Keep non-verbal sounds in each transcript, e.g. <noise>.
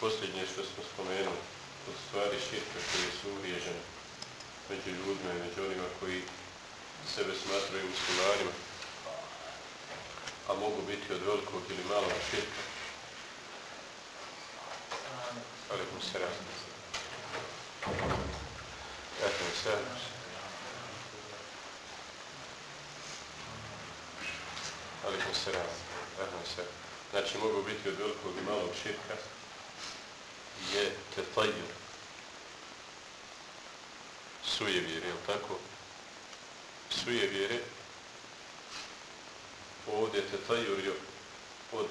posljednje što smo spomenuli, od stvari širka koje su uvriježene među ljudima i među onima koji sebe smatraju muslimanima, a mogu biti od velikog ili malog širka. Alikum salam. Alikum salam. Alikum salam. Alikum salam znači mogu biti od velikog i malog širka, je tetajur. Suje vjere, je tako? Suje vjere, ovdje tetajur je od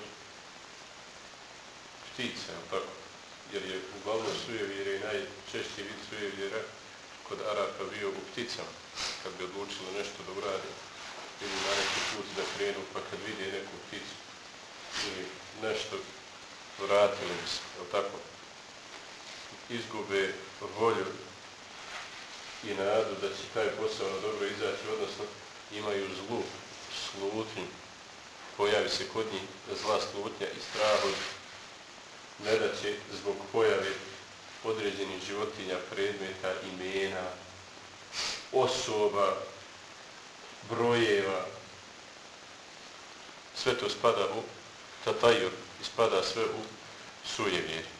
ptica, je tako? Jer je uglavnom suje vjere i najčešći vid suje vjere kod Araka bio u pticama, kad bi odlučilo nešto da uradi ili na neki put da krenu, pa kad vidi neku pticu, ili nešto vratili bi se, je tako? Izgube volju i nadu da će taj posao na dobro izaći, odnosno imaju zlu, slutnju, pojavi se kod njih zla slutnja i strah od nedaće zbog pojave određenih životinja, predmeta, imena, osoba, brojeva, sve to spada u tatajur spada sve u sujevjeri.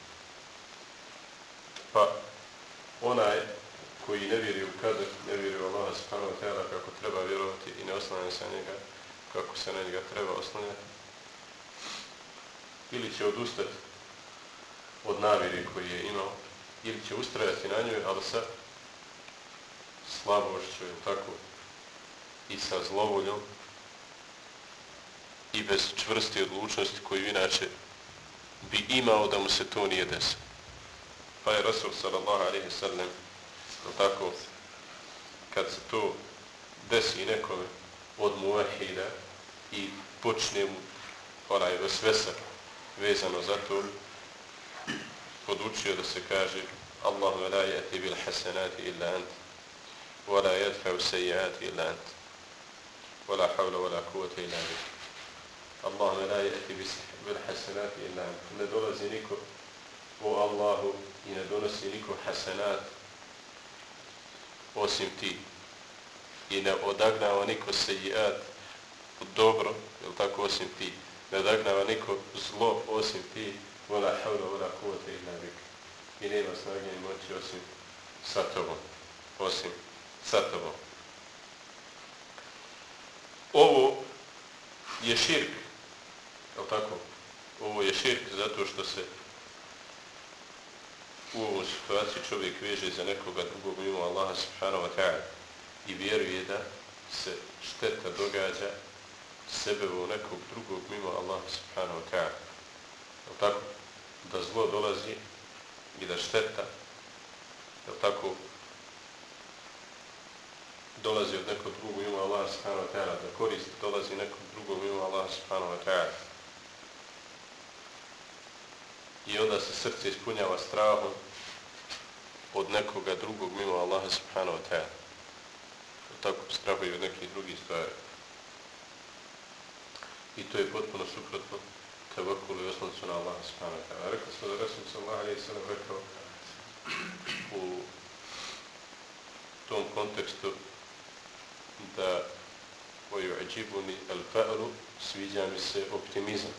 Pa onaj koji ne vjeri u kader, ne vjeri u Allaha subhanahu wa ta'ala kako treba vjerovati i ne oslanja se njega kako se na njega treba oslanjati, ili će odustati od navjeri koji je imao, ili će ustrajati na njoj, ali sa slabošću, tako, i sa zlovoljom, i bez čvrste odlučnosti koju inače bi imao da mu se to nije desilo. Pa je Rasul sallallahu alaihi sallam tako kad se to desi nekome od muahida i počne mu onaj vesvesa vezano za to podučio da se kaže Allahu la yati bil hasanati illa ant wa la yadfa'u sayyiati illa ant wa la hawla wa la quwwata illa billah. Allahu la yati bil hasanati illa ne dolazi niko o Allahu i ne donosi niko hasanat osim ti. I ne odagnava niko sejiat dobro, je tako, osim ti. Ne odagnava niko zlo osim ti. Vola havla, vola kuvata illa bik i nema snage i moći osim sa tobom. Osim sa tobom. Ovo je širk Je tako? Ovo je širk zato što se u ovoj situaciji čovjek veže za nekoga drugog mimo Allaha subhanahu wa ta'ala i vjeruje da se šteta događa sebe u nekog drugog mimo Allaha subhanahu wa ta'ala. Tako? Da zlo dolazi i da šteta je tako dolazi od nekog drugog mimo Allaha subhanahu wa ta'ala da korist dolazi nekog drugog mimo Allaha subhanahu wa ta'ala i onda se srce ispunjava strahom od nekoga drugog mimo Allaha subhanahu wa ta'ala. Tako strahuje od nekih drugih stvari. I to je potpuno suprotno tevakulu i osnovcu na Allaha subhanahu wa ta'ala. Rekao smo da Rasul sallahu alaihi sallam rekao u tom kontekstu da oju ađibuni al-fa'ru sviđa mi se optimizam.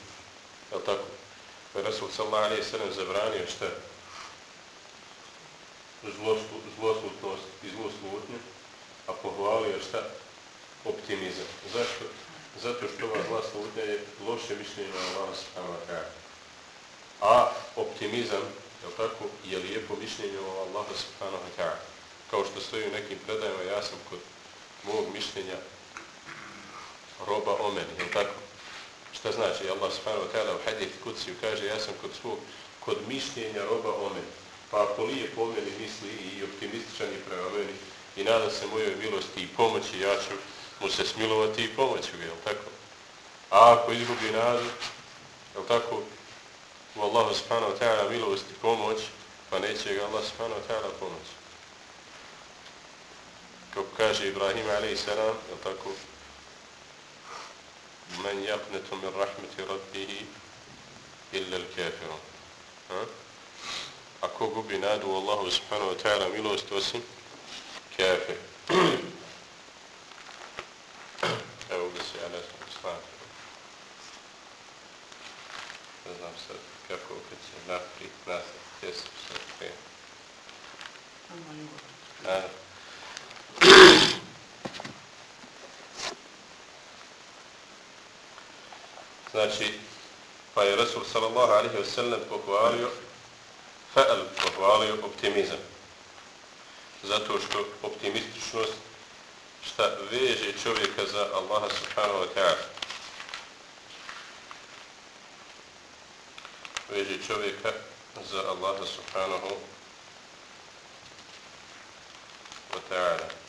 Je tako? Pa sallallahu alaihi sallam zabranio šta? Zloslutnost i zloslutnje, a pohvalio šta? Optimizam. Zašto? Zato što ova zloslutnja je loše mišljenje na Allah subhanahu wa ta'ala. A optimizam, je li tako, je lijepo mišljenje o Allah subhanahu wa ta'ala. Kao što stoji u nekim predajama, ja sam kod mog mišljenja roba o meni, je li tako? Šta znači? Allah subhanahu wa ta'ala u hadith kuciju kaže ja sam kod svog, kod mišljenja roba o meni. Pa ako nije po meni misli i optimističan je prema meni i nada se mojoj milosti i pomoći, ja ću mu se smilovati i pomoći ga, jel tako? A ako izgubi nadu, jel tako, u Allahu subhanahu wa ta'ala milost i pomoć, pa neće ga Allah subhanahu wa ta'ala pomoći. Kako kaže Ibrahim a.s. jel tako, men jaknetu min rahmeti rabbihi illa l-kafirun. Ako gubi nadu u Allahu subhanahu wa ta'ala milost osim kafir. Evo bi se ja ne znam stvari. Ne znam sad kako kad će naprijed nas gdje se sad krenu. Znači, pa je Rasul sallallahu alaihi wa sallam pohvalio fa'al, pohvalio optimizam. Zato što optimističnost šta veže čovjeka za Allaha subhanahu wa ta'ala. Veže čovjeka za Allaha subhanahu wa ta'ala.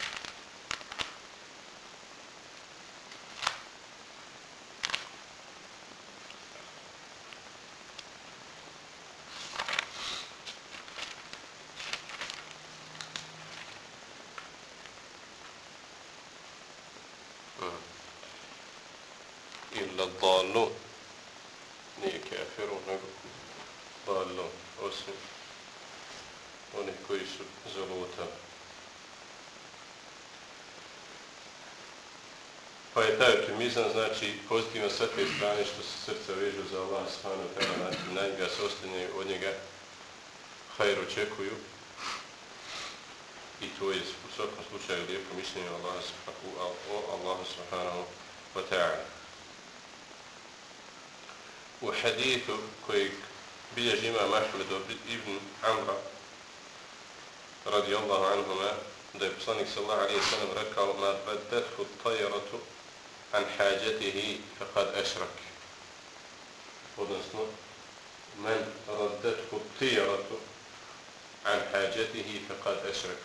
Pa je taj optimizam, znači, pozitivno sa te strane što se srca vežu za Allah, stvarno treba znači, na njega se ostane od njega hajr očekuju. I to je u svakom slučaju lijepo mišljenje Allah, o Allahu subhanahu wa ta'ala. U hadithu koji bilježi ima Mahmed ibn Amra radijallahu anhuma da je poslanik sallahu alaihi sallam rekao ma baddethu tajaratu an hađetihi faqad ešrak. Odnosno, men raddethu tijaratu an hađetihi faqad ešrak.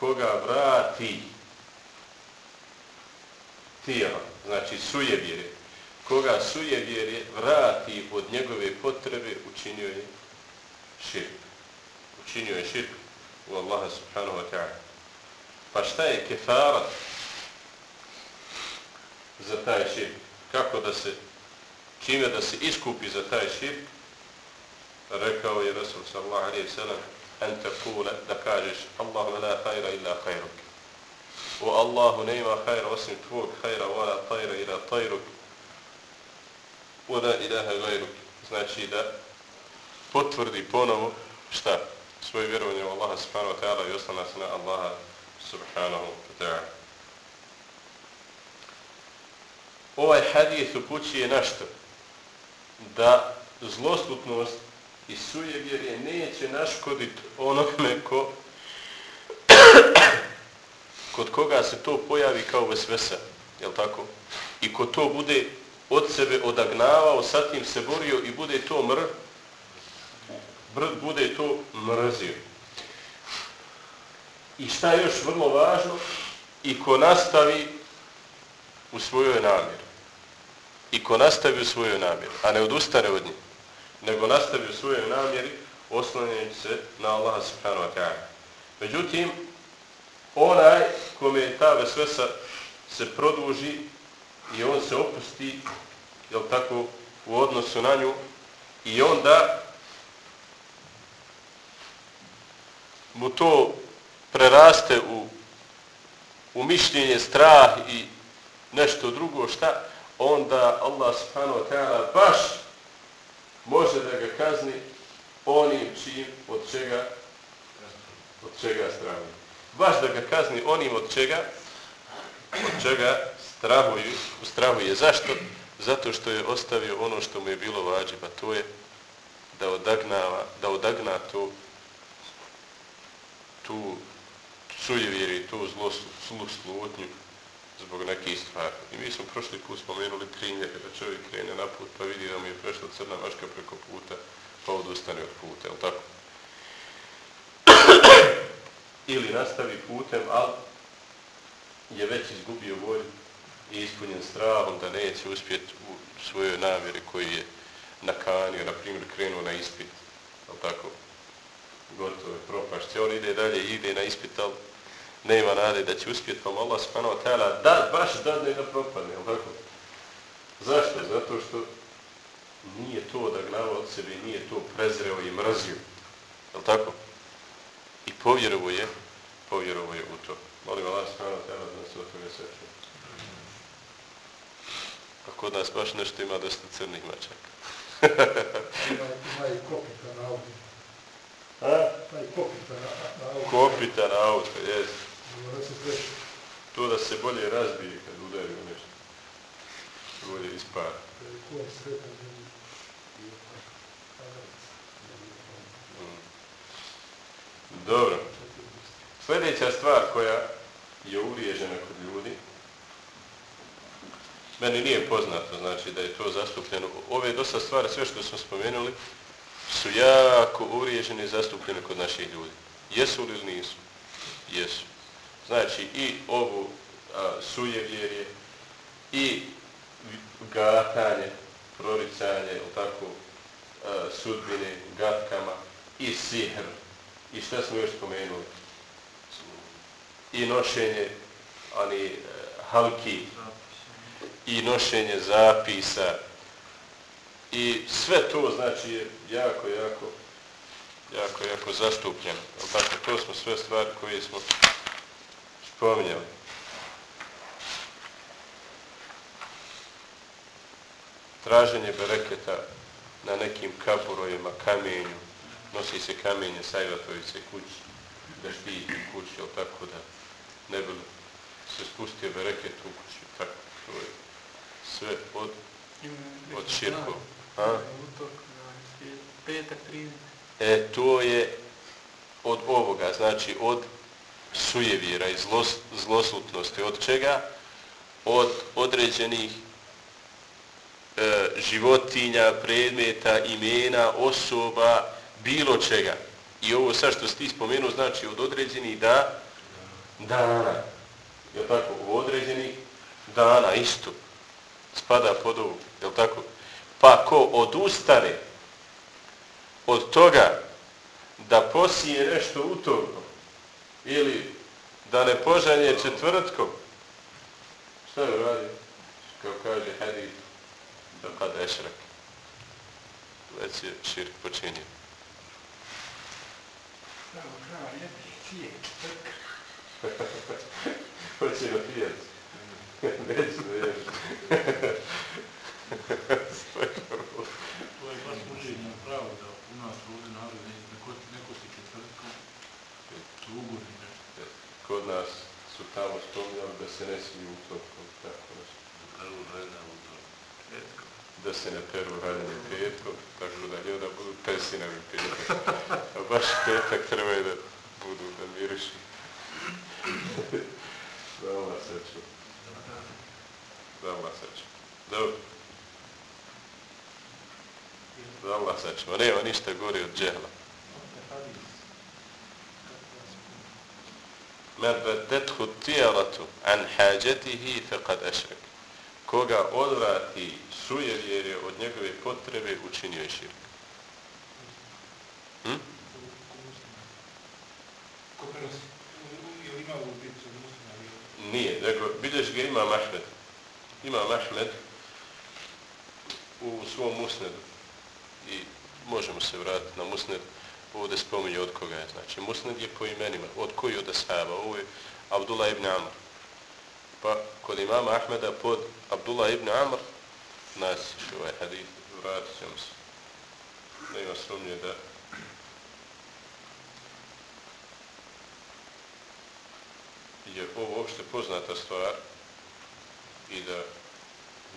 Koga vrati tijara, znači sujevjere, koga sujevjere vrati od njegove potrebe, učinio je širk. Učinio je širk u Allaha subhanahu wa ta'ala. Pa šta je kefarat za taj širk. Kako da se, čime da se iskupi za taj širk, rekao je Rasul sallallahu alaihi sallam, en te kule, da kažeš, Allahu la hajra illa hajruk. O Allahu nema hajra osim tvog hajra, wa tajra ila tajruk, wa la ilaha. Znači da potvrdi ponovo šta? Svoje vjerovanje u Allaha subhanahu wa ta'ala i ostana se na Allaha subhanahu wa ta'ala. ovaj hadijeth upućuje našto? Da zlostupnost i sujevjerje neće naškoditi onome ko <coughs> kod koga se to pojavi kao vesvesa, jel tako? I ko to bude od sebe odagnavao, sa tim se borio i bude to mr, br, bude to mrzio. I šta je još vrlo važno? I ko nastavi u svojoj namjeri. I ko nastavi u svojoj namjeri, a ne odustane od njih, nego nastavi u svojoj namjeri, oslanjajući se na Allaha subhanahu wa ta'ala. Međutim, onaj kome ta vesvesa se produži i on se opusti, jel tako, u odnosu na nju, i onda mu to preraste u, u mišljenje, strah i nešto drugo, šta? Onda Allah subhanahu wa ta'ala baš može da ga kazni onim čim od čega od čega strahuje. Baš da ga kazni onim od čega od čega strahuju, strahuje. Zašto? Zato što je ostavio ono što mu je bilo vađi, pa to je da odagnava, da odagna tu tu sujevjeri, tu zlo, zlu slutnju, zbog nekih stvari. I mi smo prošli put spomenuli primjer da čovjek krene na put pa vidi da mu je prešla crna maška preko puta pa odustane od puta, je tako? ili nastavi putem, ali je već izgubio volju i ispunjen strahom da neće uspjeti u svojoj namjeri koji je nakanio, na primjer, krenuo na ispit, ali tako, gotovo je propašće. On ide dalje, ide na ispit, ali nema nade da će uspjeti, pa Allah subhanahu wa ta'ala da, baš da ne da propadne, ali tako? Zašto? Zato što nije to da glava od sebe, nije to prezreo i mrazio, ali tako? I povjerovo je, povjerovo je u to. Molim Allah subhanahu wa ta'ala da nas od toga sveće. A kod nas baš nešto ima dosta crnih mačaka. ima, ima i kopita na auto. A? I kopita na, na auto. Kopita na auto, jes. Se. To da se bolje razbije kad udari u nešto. Bolje ispara. Kom sretan. Mm. Dobro. Sljedeća stvar koja je uvriježena kod ljudi, meni nije poznato, znači da je to zastupljeno. Ove dosta stvari, sve što smo spomenuli, su jako uvriježene i zastupljene kod naših ljudi. Jesu li ili nisu? Jesu. Znači i ovu a, sujevjerje i gatanje, proricanje, tako, a, sudbine, gatkama i sihr. I šta smo još spomenuli? I nošenje ani e, halki i nošenje zapisa i sve to znači je jako, jako jako, jako zastupljeno. Tako, to smo sve stvari koje smo spominjali. Traženje bereketa na nekim kaburojima, kamenju, nosi se kamenje sajvatovice kući, da štiti kući, ali tako da ne bi se spustio bereket u kući, tako, to je sve od, od širkov. A? 13. E, to je od ovoga, znači od sujevjera i zlos, zloslutnosti. Od čega? Od određenih e, životinja, predmeta, imena, osoba, bilo čega. I ovo sad što si ti spomenuo, znači od određenih da, dana. Je tako? U određenih dana, isto. Spada pod ovu, je tako? Pa ko odustane od toga da posije nešto utorkom ili da ne požanje četvrtkom, šta je radi? Kao kaže hadith, da kada je šrak. Već je širk počinio. Pravo, pravo, ne prije, četvrtka. Hoće na pijac. Da ješ. To je baš učenje pravo da u nas ovdje narod neko, neko si četvrtkom, to ugodni nešto. Kod nas su tamo spominjali da se ne smiju utorkom, tako nešto. Prvo vreda u to. Petko. Da se ne peru raljanje petkom, tako da ne da budu pesinavi petkom. A baš petak treba da budu, da miriši. Veoma. Nema ništa gori od džehla. Men tijaratu an hađetihi fekad ešrek. Koga odvrati sujevjerje od njegove potrebe, učinio je širk. Hm? Ko prenosi? Ili ima u muslima? Nije, nego bilješ ga ima Mahmed. Ima Mahmed u svom musnedu. I možemo se vratiti na musned. Ovdje spominje od koga je. Znači, musned je po imenima. Od koji od ashaba? Ovo je Abdullah ibn Amr. Pa kod imama Ahmeda pod Abdullah ibn Amr nasiš ovaj hadith. Vratit ćemo se. Nema sumnje da je ovo uopšte poznata stvar i da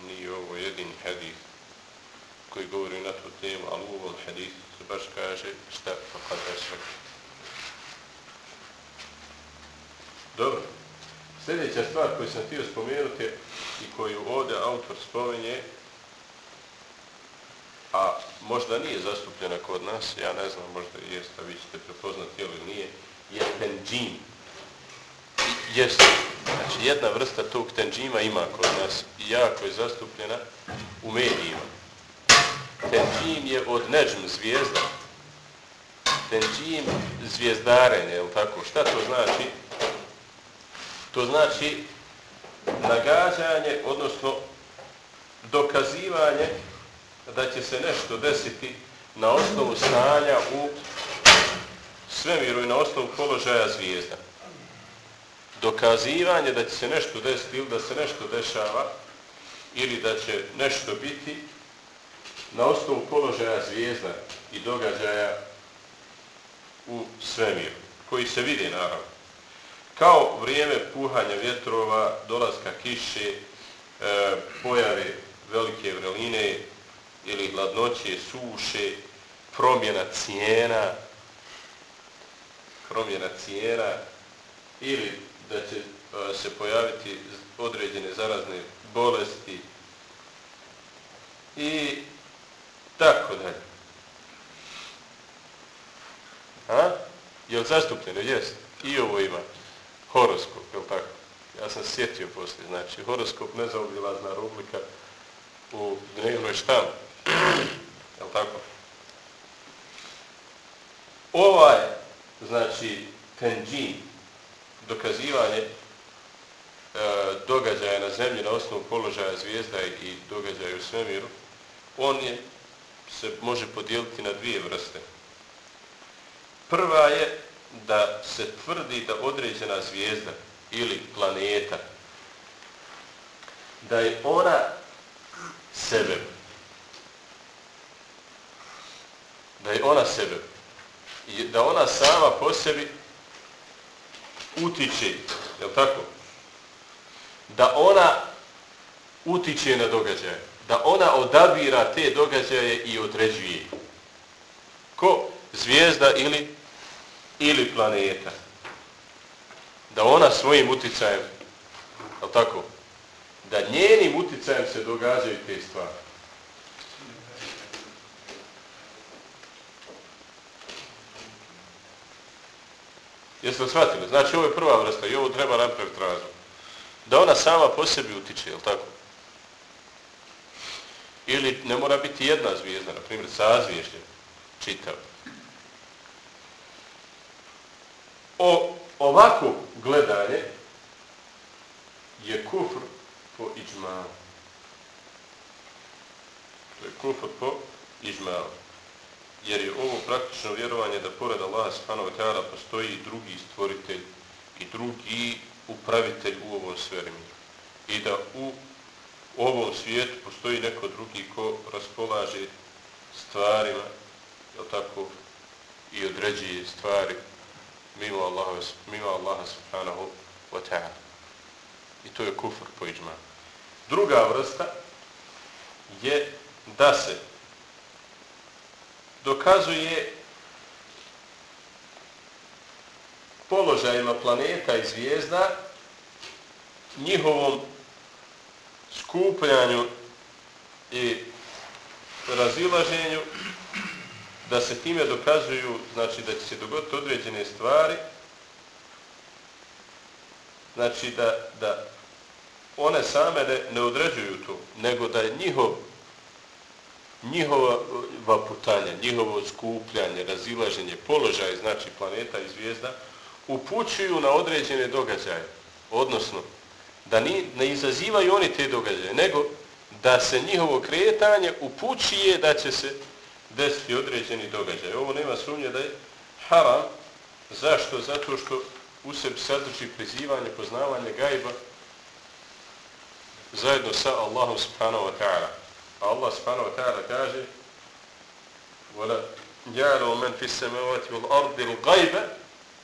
nije ovo jedini hadith koji govori na tu temu, ali u ovom hadithu se baš kaže šta fakad esrak. Dobro. Sljedeća stvar koju sam htio spomenuti i koju ovdje autor spomenje, a možda nije zastupljena kod nas, ja ne znam, možda jeste, vi ćete prepoznati ili nije, je tenđim. Jeste. Znači, jedna vrsta tog tenđima ima kod nas i jako je zastupljena u medijima. Tenđim je od neđm zvijezda. Tenđim zvijezdarenje, je tako? Šta to znači? To znači nagađanje, odnosno dokazivanje da će se nešto desiti na osnovu stanja u svemiru i na osnovu položaja zvijezda. Dokazivanje da će se nešto desiti ili da se nešto dešava ili da će nešto biti na osnovu položaja zvijezda i događaja u svemiru, koji se vidi naravno. Kao vrijeme puhanja vjetrova, dolaska kiše, e, pojave velike vreline ili hladnoće, suše, promjena cijena, promjena cijena ili da će e, se pojaviti određene zarazne bolesti i tako dalje. A? Je li zastupljeno? Jest. I ovo ima. Horoskop, je tako? Ja sam sjetio poslije. Znači, horoskop nezaobilazna rubrika u dnevnoj štamu. Je li tako? Ovaj, znači, tenđin, dokazivanje e, događaja na zemlji na osnovu položaja zvijezda i događaja u svemiru, on je, se može podijeliti na dvije vrste. Prva je da se tvrdi da određena zvijezda ili planeta, da je ona sebe. Da je ona sebe. I da ona sama po sebi utiče, je tako? Da ona utiče na događaje. Da ona odabira te događaje i određuje. Ko? Zvijezda ili ili planeta. Da ona svojim uticajem, je tako? Da njenim uticajem se događaju te stvari. Jeste li shvatili? Znači, ovo je prva vrsta i ovo treba napraviti razum. Da ona sama po sebi utiče, je tako? Ili ne mora biti jedna zvijezda, na primjer, sazvježdje, čitav. O ovako gledanje je kufr po iđmalu. To je kufr po iđmalu. Jer je ovo praktično vjerovanje da pored Allaha subhanahu wa ta'ala postoji i drugi stvoritelj i drugi upravitelj u ovom sferi I da u ovom svijetu postoji neko drugi ko raspolaže stvarima, je tako, i određuje stvari mimo Allaha, mimo Allaha subhanahu wa ta'ala. I to je kufr po iđma. Druga vrsta je da se dokazuje položajima planeta i zvijezda njihovom skupljanju i razilaženju da se time dokazuju, znači da će se dogoditi određene stvari, znači da, da one same ne, ne određuju to, nego da je njihov, njihova putanja, njihovo skupljanje, razilaženje, položaj, znači planeta i zvijezda, upućuju na određene događaje. Odnosno, da ni, ne izazivaju oni te događaje, nego da se njihovo kretanje upućuje da će se desiti određeni događaj. Ovo nema sumnje da je haram. Zašto? Zato što u sebi sadrži prizivanje, poznavanje gajba zajedno sa Allahom subhanahu wa ta'ala. A Allah subhanahu wa ta'ala kaže وَلَا يَعْلَوْ مَنْ فِي السَّمَوَاتِ وَالْأَرْضِ الْغَيْبَ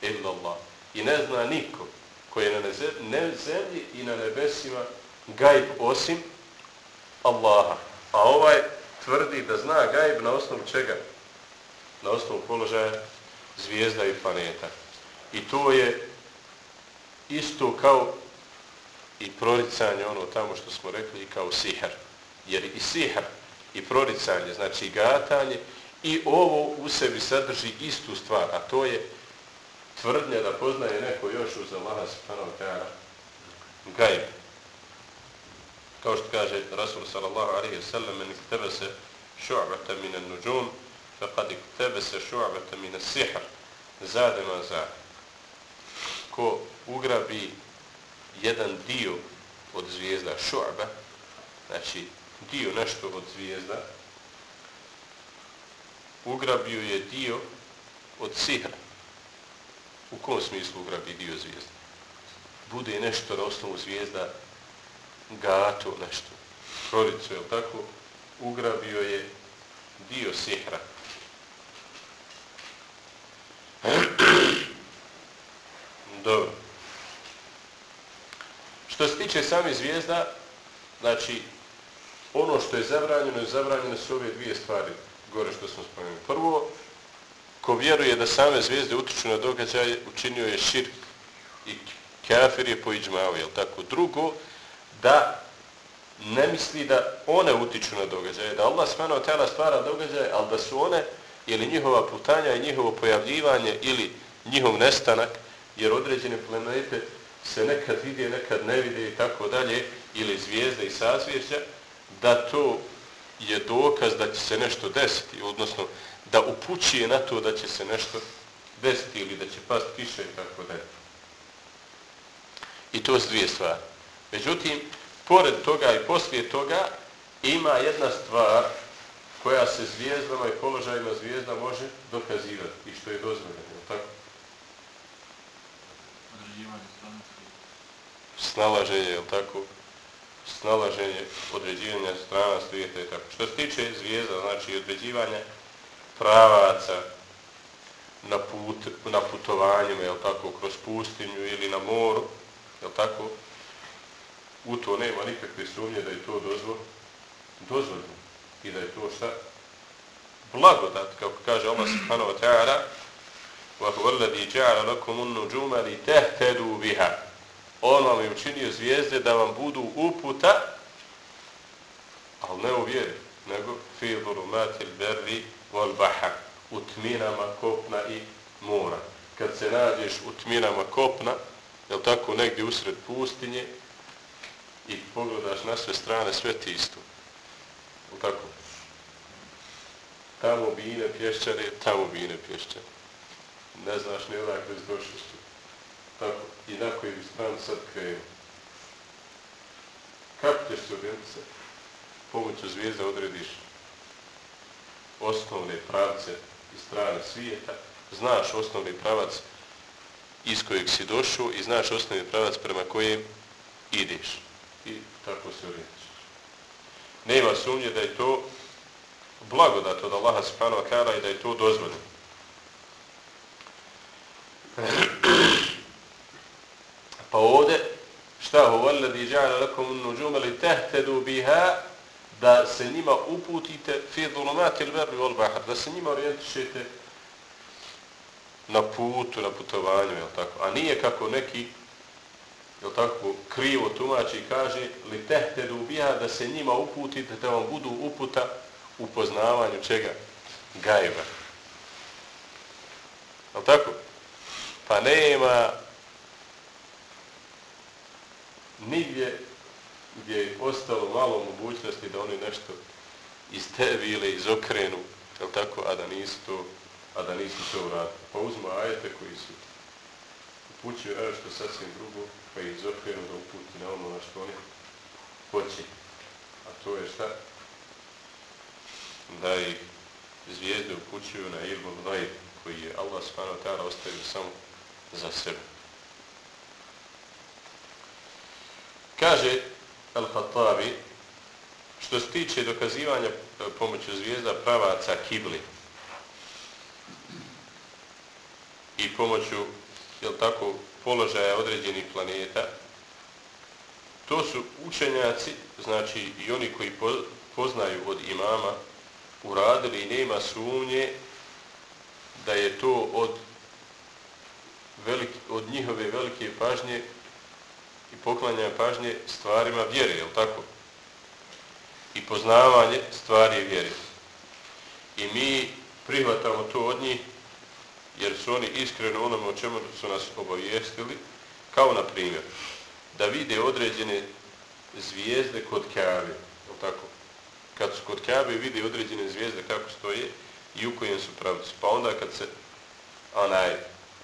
إِلَّا اللَّهِ I ne zna niko koji je na zemlji i na nebesima gajb osim Allaha. A ovaj tvrdi da zna gajb na osnovu čega? Na osnovu položaja zvijezda i planeta. I to je isto kao i proricanje, ono tamo što smo rekli, i kao sihar. Jer i sihar i proricanje, znači gatanje, i ovo u sebi sadrži istu stvar, a to je tvrdnja da poznaje neko još uz Allaha subhanahu wa ta'ala gajb. Kao što kaže Rasul sallallahu alaihi wa sallam, men iktebe se šu'bata min an-nujum, faqad iktebe se šu'bata min as-sihr, zadema za. Ko ugrabi jedan dio od zvijezda šu'ba, znači dio nešto od zvijezda, ugrabio je dio od sihra. U kom smislu ugrabi dio zvijezda? Bude nešto na osnovu zvijezda gato nešto. proricu, je tako? Ugrabio je dio sihra. <clears throat> Dobro. Što se tiče sami zvijezda, znači, ono što je zabranjeno, je zabranjeno su ove dvije stvari, gore što smo spomenuli. Prvo, ko vjeruje da same zvijezde utiču na događaj, učinio je širk i kafir je poiđmao, jel tako? Drugo, da ne misli da one utiču na događaje, da Allah smano tela stvara događaje, ali da su one ili njihova putanja i njihovo pojavljivanje ili njihov nestanak, jer određene planete se nekad vide, nekad ne vide i tako dalje, ili zvijezde i sazvježđa, da to je dokaz da će se nešto desiti, odnosno da upućuje na to da će se nešto desiti ili da će past kiša i tako dalje. I to su dvije stvari. Međutim, pored toga i poslije toga ima jedna stvar koja se zvijezdama i položajima zvijezda može dokazivati i što je dozvoljeno. Tako? Snalaženje, je tako? Snalaženje, određivanje strana svijeta i tako. Što se tiče zvijezda, znači određivanje pravaca na, put, na putovanjima, je tako, kroz pustinju ili na moru, je tako? u to nema nikakve sumnje da je to dozvo, dozvoljno i da je to šta? Blagodat, kako kaže Allah subhanahu wa ta'ala وَهُوَ الَّذِي جَعَلَ لَكُمُ النُّجُومَ لِتَهْتَدُوا بِهَا On vam je učinio zvijezde da vam budu uputa, ali ne u vjeri, nego فِي ظُلُمَاتِ الْبَرِّ wal u tminama kopna i mora. Kad se nađeš utminama kopna je tako negdje usred pustinje i pogledaš na sve strane sve ti isto. Je tako? Tamo bine pješčare tamo bine pješčare ne znaš ni odakle izdošiš tu tako i na koji stran sad krenu kako ćeš se objeliti se pomoću zvijezda odrediš osnovne pravce i strane svijeta. Znaš osnovni pravac iz kojeg si došao i znaš osnovni pravac prema kojem ideš i tako se orijentiš. Nema sumnje da je to blagodat od Allaha subhanahu wa ta'ala i da je to dozvoljeno. pa ovde, šta ho valladi ja'ala lakum nujuma li tehtedu biha da se njima uputite fi dhulumati l-berri wal-bahar, da se njima orijentišete na putu, na putovanju, je tako? A nije kako neki je tako, krivo tumači i kaže li tehte ubija da se njima uputite, da vam budu uputa u poznavanju čega? Gajba. Jel tako? Pa nema nigdje gdje je ostalo malo mogućnosti da oni nešto istevile, izokrenu, je tako, a da nisu to, a da nisu to uradili. Pa uzmo ajete koji su upućuju nešto sasvim drugo, pa ih izokrenu da uputi na ono na što oni hoće. A to je šta? Da ih zvijezde upućuju na ilmu gajb koji je Allah subhanahu ta'ala ostavio samo za sebe. Kaže Al-Hattabi, što se tiče dokazivanja e, pomoću zvijezda pravaca kibli i pomoću, jel tako, položaja određenih planeta. To su učenjaci, znači i oni koji poznaju od imama, uradili i nema sumnje da je to od, velike, od njihove velike pažnje i poklanjanje pažnje stvarima vjere, je tako? I poznavanje stvari vjere. I mi prihvatamo to od njih jer su oni iskreno onome o čemu su nas obavijestili, kao na primjer, da vide određene zvijezde kod Kabe, tako? Kad su kod Kabe vide određene zvijezde kako stoje i u kojem su pravci. Pa onda kad se, onaj,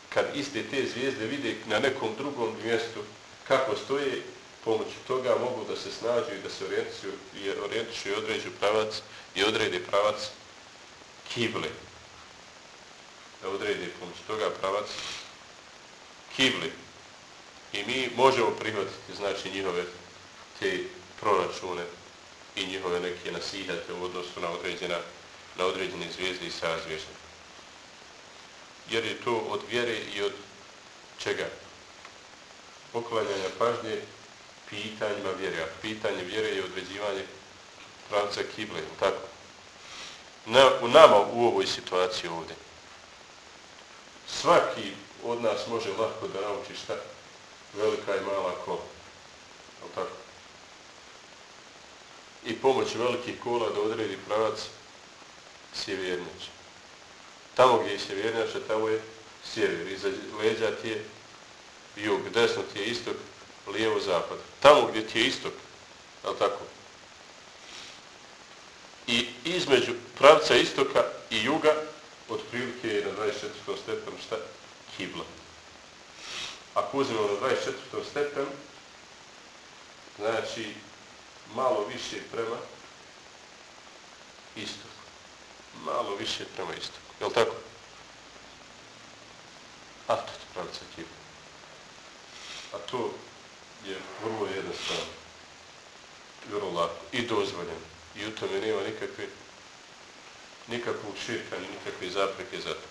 kad iste te zvijezde vide na nekom drugom mjestu kako stoje, pomoću toga mogu da se snađu i da se orijentišu i određu pravac i odrede pravac kible. Da odrede pomoću toga pravac kible. I mi možemo prihvatiti znači njihove te proračune i njihove neke nasihate u odnosu na određena na određene zvijezde i sazvježde. Jer je to od vjere i od čega? Poklanjanja pažnje pitanjima vjere. A pitanje vjere je određivanje pravca kible. Tako. Na, u nama u ovoj situaciji ovdje. Svaki od nas može lako da nauči šta velika i mala kola. Tako. I pomoć velikih kola da odredi pravac sjevernjača. Tamo gdje je sjevernjača, tamo je sjever. Iza leđa ti je jug, desno ti je istok, lijevo zapad. Tamo gdje ti je istok, je tako? I između pravca istoka i juga, otprilike je na 24. stepenu šta? Kibla. Ako uzmemo na 24. stepen, znači malo više prema istoku. Malo više prema istoku. Je li tako? A to je pravca kibla. A to je vrlo jednostavno, vrlo lako i dozvoljeno. I u tome nema nikakve, nikakvog širka, ni nikakve zapreke za to.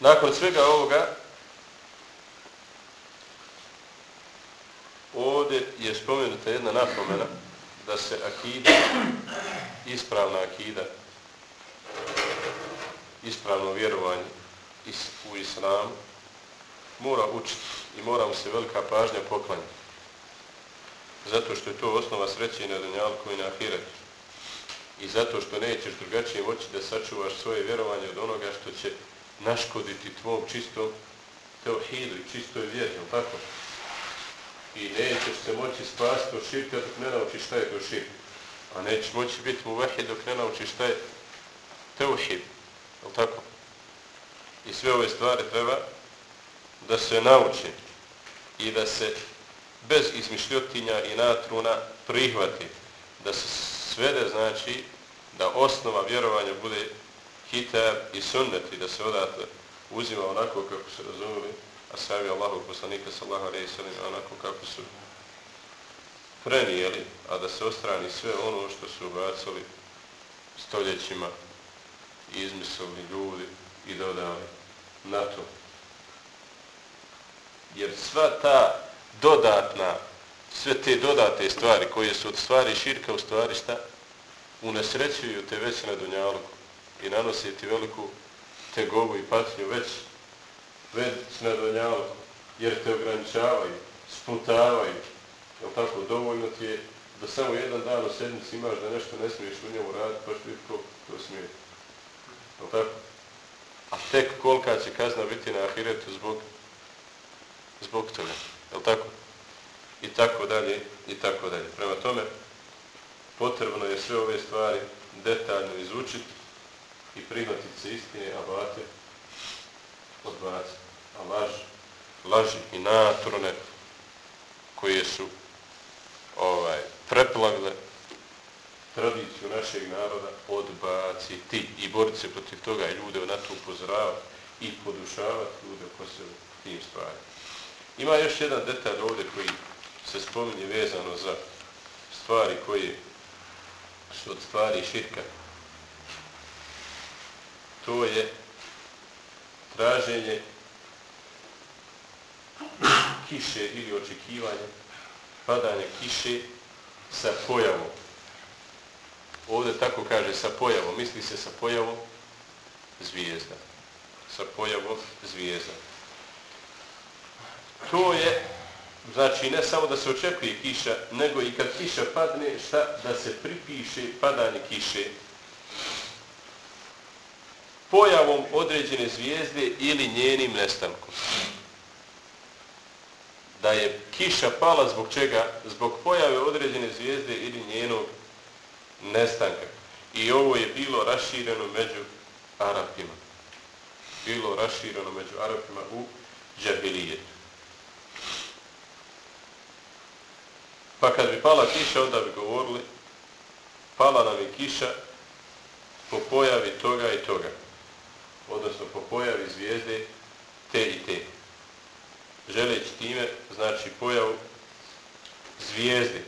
Nakon svega ovoga, ovdje je jedna napomena da se akida, ispravna akida, ispravno vjerovanje u islamu mora učiti i mora mu se velika pažnja poklanjati. Zato što je to osnova sreće i na dunjalku i na ahiretu. I zato što nećeš drugačije moći da sačuvaš svoje vjerovanje od onoga što će naškoditi tvom čistom teohidu i čistoj vjeri, tako? I nećeš se moći spasti od širka dok ne naučiš šta je to širk. A nećeš moći biti mu vahid dok ne naučiš šta je teuhid. Je tako? I sve ove stvari treba da se nauči i da se bez izmišljotinja i natruna prihvati. Da se svede znači da osnova vjerovanja bude hitab i sunnet i da se odatle uzima onako kako se razumili ashabi Allahu poslanika sallahu alaihi sallam onako kako su prenijeli, a da se ostrani sve ono što su ubacili stoljećima izmislili ljudi i dodali na to. Jer sva ta dodatna, sve te dodate stvari koje su od stvari širka u stvari šta, unesrećuju te već na dunjalku i nanose ti veliku tegovu i patnju već već na donjalu, jer te ograničavaju, sputavaju, je tako, dovoljno ti je da samo jedan dan u sedmici imaš da nešto ne smiješ u njemu raditi, pa što vidi ko to smije. Je tako? A tek kolika će kazna biti na ahiretu zbog, zbog toga. Je tako? I tako dalje, i tako dalje. Prema tome, potrebno je sve ove stvari detaljno izučiti i prihvatiti se istine, a bate odbaciti. A laž, laži i natrone koje su ovaj preplavile tradiciju našeg naroda odbaciti i boriti se protiv toga i ljude na to upozoravati i podušavati ljude ko se tim stvari. Ima još jedan detalj ovdje koji se spominje vezano za stvari koje su od stvari širka. To je traženje kiše ili očekivanje padanja kiše sa pojavom. Ovdje tako kaže sa pojavom, misli se sa pojavom zvijezda. Sa pojavom zvijezda. to je, znači ne samo da se očekuje kiša, nego i kad kiša padne, šta? Da se pripiše padanje kiše pojavom određene zvijezde ili njenim nestankom. Da je kiša pala zbog čega? Zbog pojave određene zvijezde ili njenog nestanka. I ovo je bilo rašireno među Arapima. Bilo rašireno među Arapima u džahilijetu. Pa kad bi pala kiša, onda bi govorili pala nam je kiša po pojavi toga i toga odnosno po pojavi zvijezde te i te. Želeći time, znači pojavu zvijezde.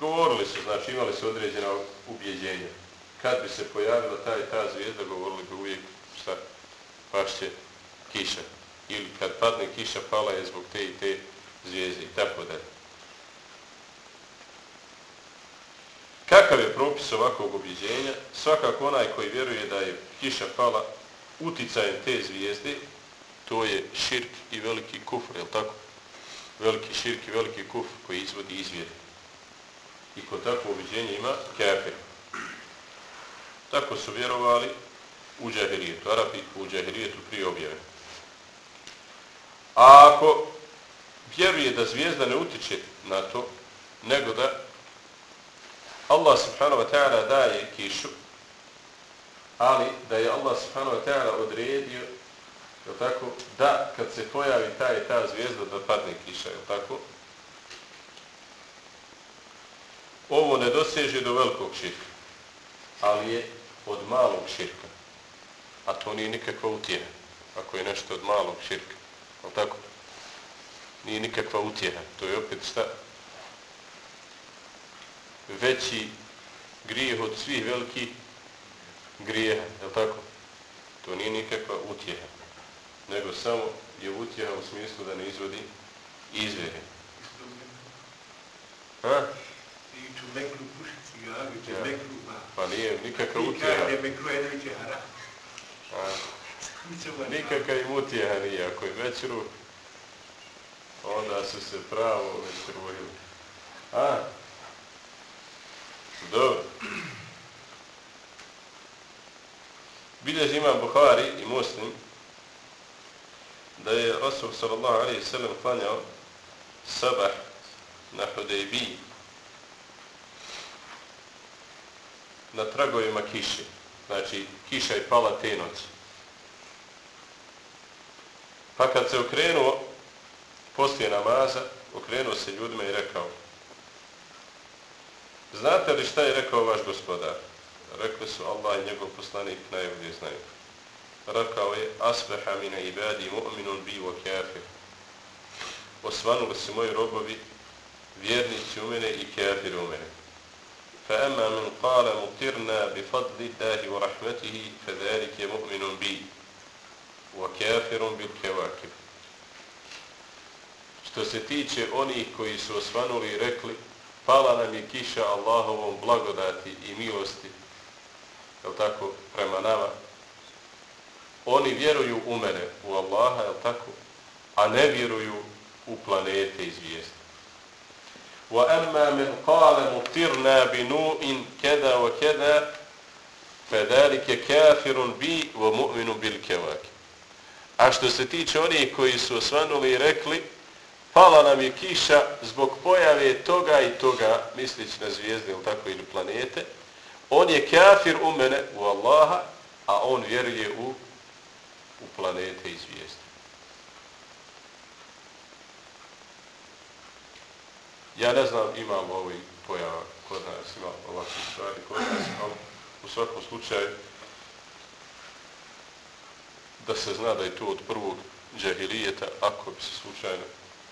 Govorili su, znači imali su određena ubjeđenja. Kad bi se pojavila ta i ta zvijezda, govorili bi uvijek šta pašće kiša. Ili kad padne kiša, pala je zbog te i te zvijezde i tako dalje. Kakav je propis ovakvog objeđenja? Svakako onaj koji vjeruje da je kiša pala uticajem te zvijezde, to je širk i veliki kufr, je tako? Veliki širk i veliki kufr koji izvodi izvjeri. I kod takvo objeđenje ima kafir. Tako su vjerovali u džahirijetu, Arapi u džahirijetu prije objave. A ako vjeruje da zvijezda ne utiče na to, nego da Allah subhanahu wa ta'ala daje kišu, ali da je Allah subhanahu wa ta'ala odredio, je tako, da kad se pojavi ta i ta zvijezda da padne kiša, je tako? Ovo ne doseže do velikog širka, ali je od malog širka. A to nije nikakva utjeha, ako je nešto od malog širka. Je tako? Nije nikakva utjeha. To je opet šta? Veći grijeh od svih velikih grijeha, je tako? To nije nikakva utjeha, nego samo je utjeha u smislu da ne izvodi izvjere. Ha? Ja. Pa nije nikakva utjeha. Nikakva im utjeha nije. Ako je večeru, onda su se pravo večerujili. A? Dobro. Bilježi ima Buhari i Muslim da je Rasul sallallahu alaihi sallam klanjao sabah na Hudejbiji na tragovima kiše. Znači, kiša je pala te noći. Pa kad se okrenuo poslije namaza, okrenuo se ljudima i rekao Znate li šta je rekao vaš gospodar? Rekli su Allah i njegov poslanik najbolje znaju. Rekao je Asbeha mine ibadi mu'minun bi wa kafir. Osvanuli su moji robovi vjernici u mene i kafir u mene. فأما من قال مطرنا بفضل الله ورحمته فذلك مؤمن بي وكافر بالكواكب Što se tiče onih koji su osvanuli i rekli pala nam je kiša Allahovom blagodati i milosti, je tako, prema nama. Oni vjeruju u mene, u Allaha, je tako, a ne vjeruju u planete i zvijezde. وَأَمَّا مِنْ قَالَ مُطِرْنَا بِنُوءٍ كَذَا وَكَذَا فَذَلِكَ كَافِرٌ بِي وَمُؤْمِنُ بِالْكَوَاكِ A što se tiče onih koji su osvanuli i rekli, pala nam je kiša zbog pojave toga i toga, mislići na zvijezde ili tako ili planete, on je kafir u mene, u Allaha, a on vjeruje u, u planete i zvijezde. Ja ne znam imamo ovaj pojava kod nas, ima ovakve stvari kod nas, ali u svakom slučaju da se zna da je to od prvog džahilijeta, ako bi se slučajno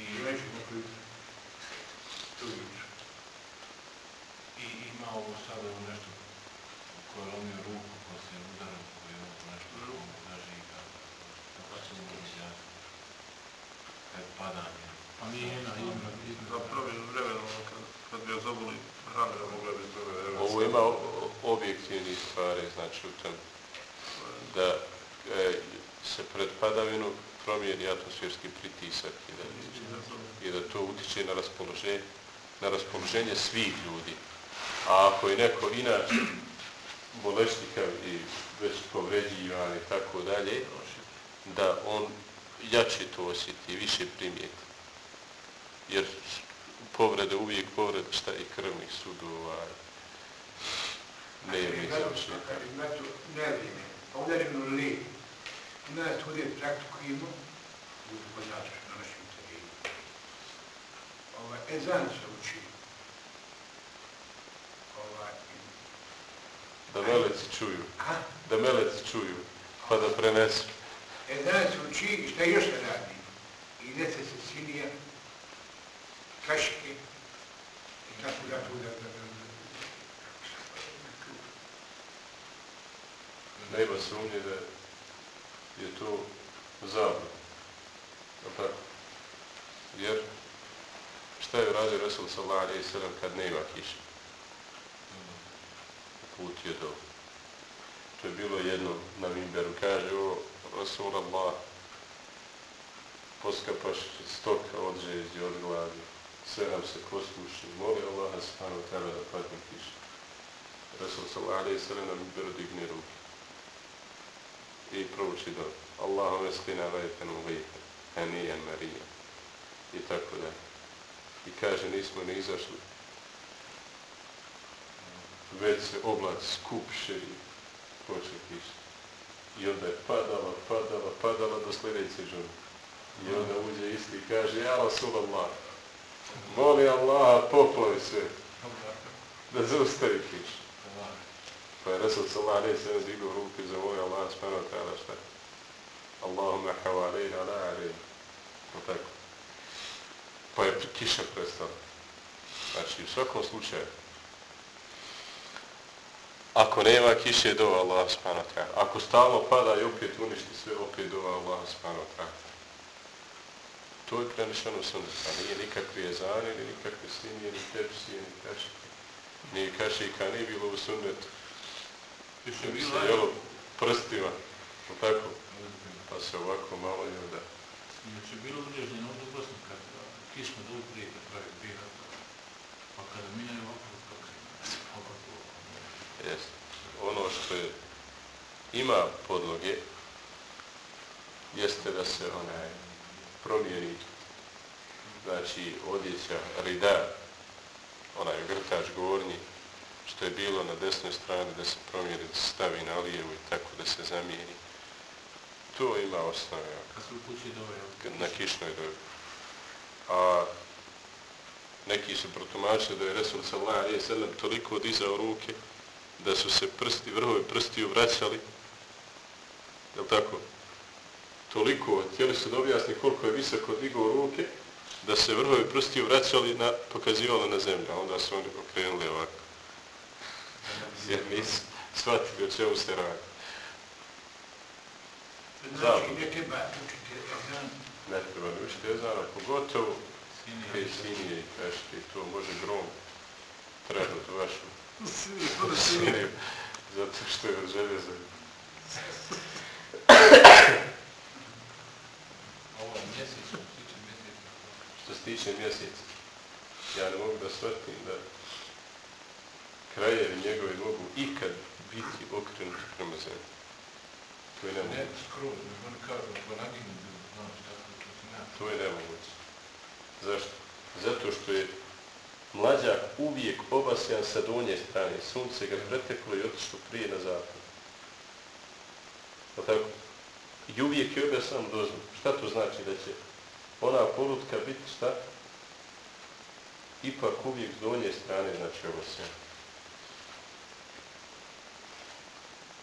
i nećemo koji tu viču. I ima ovo sad ono nešto koje je lomio ruku, koje se je udaralo, koje je ovo nešto mhm. što mu daži i kada. Pa se mu izjasni. Kad padanje. Pa nije jedna ima. Zapravo je vremeno, kad bi joj zavoli rame, da mogla bi zove. Ovo ima objektivni stvari, znači u tem da e, se pred padavinu promijeni atmosferski pritisak i da, i da to utiče na raspoloženje, na raspoloženje svih ljudi. A ako je neko inače bolešnika i već povređivan i tako dalje, da on jače to osjeti više primijeti. Jer povrede uvijek povrede šta i krvnih sudova, ne je mi završnika. Kad je nevrijeme, pa udarimo li, u nas ovdje praktiku ima, u poznaču na našem terenu. Ovaj, ezan se uči. Ovaj, Da meleci čuju, a, da meleci čuju, pa da prenesu. ezan se uči i šta još se radi? Ide se se sinija, kašike, i tako da tu da, da, da, da, Nema sumnje da je to zabud. Tako? Jer šta je uradio Resul sallallahu alaihi sallam kad nema kiše? Put je do. To je bilo jedno na Mimberu. Kaže, o, Resul Allah, poskapaš stoka od žeđi, od glavi. Sve nam se kosmuši. Moli Allaha subhanahu ta'ala da padne kiše. Resul sallallahu alaihi sallam na Mimberu digne ruke i prouči do Allahove skina vajten u vajten, henijen marija i tako da. I kaže, nismo ni izašli. Već se oblak skupše i poče kiša. I onda je padala, padala, padala do sljedeće žene. I onda uđe isti i kaže, ja Rasulallah, moli Allaha, poplavi se, da zaustavi kiša. Pa je Resul sallallahu alaihi sallam digao ruke za moj Allah subhanahu wa ta'ala šta? Allahumma havalejna la alejna. No tako. Pa je kiša prestala. Znači, u svakom slučaju, ako nema kiše, dova Allah subhanahu wa ta'ala. Ako stalno pada i opet uništi sve, opet dova Allah subhanahu wa ta'ala. To je prenešeno sunca, nije nikakve jezane, ni nikakve sinije, ni tepsije, ni kašike. Nije kašika, nije bilo u sunnetu. Više se bilo jelo prstima, no tako, pa se ovako malo i onda. Znači, bilo uđežnjeno ovdje u Bosni kad a, kišno dolu prije kad pravi bira. Pa kada minaju ovako, se ovako, Jest. Ono što je, ima podloge, jeste da se onaj promijeni, znači odjeća, rida, onaj grtač gornji, što je bilo na desnoj strani da se promijeni, da se stavi na lijevu i tako da se zamijeni. To ima osnove. kad se u kući dove, na kišnoj dobi. A neki su protumačili da je Resul sallallahu alejhi ve sellem toliko dizao ruke da su se prsti, vrhovi prstiju vraćali. Je li tako? Toliko, htjeli su da objasni koliko je visoko digao ruke, da se vrhovi prstiju vraćali na, pokazivali na zemlju, a onda su oni okrenuli ovako. Jer nisu shvatili o čemu se radi. Znači, ne treba učiti ezan, Ne treba ni učiti ezana, pogotovo sinije, Kaj sinije i kaške, to može grom trebati vašu siniju, zato što je od ovo mjesec. Što se tiče mjeseca, ja ne mogu da shvatim da krajevi njegovi mogu ikad biti okrenuti prema zemlji. To je Ne, nemoguće. ne kažu, naginu znaš, tako. To je nemoguće. Zašto? Zato što je mlađak uvijek obasjan sa donje strane. Sunce ga preteklo i otišlo prije na zapad. Pa tako? I uvijek je obasan dozno. Šta to znači da će ona polutka biti šta? Ipak uvijek s donje strane znači obasan.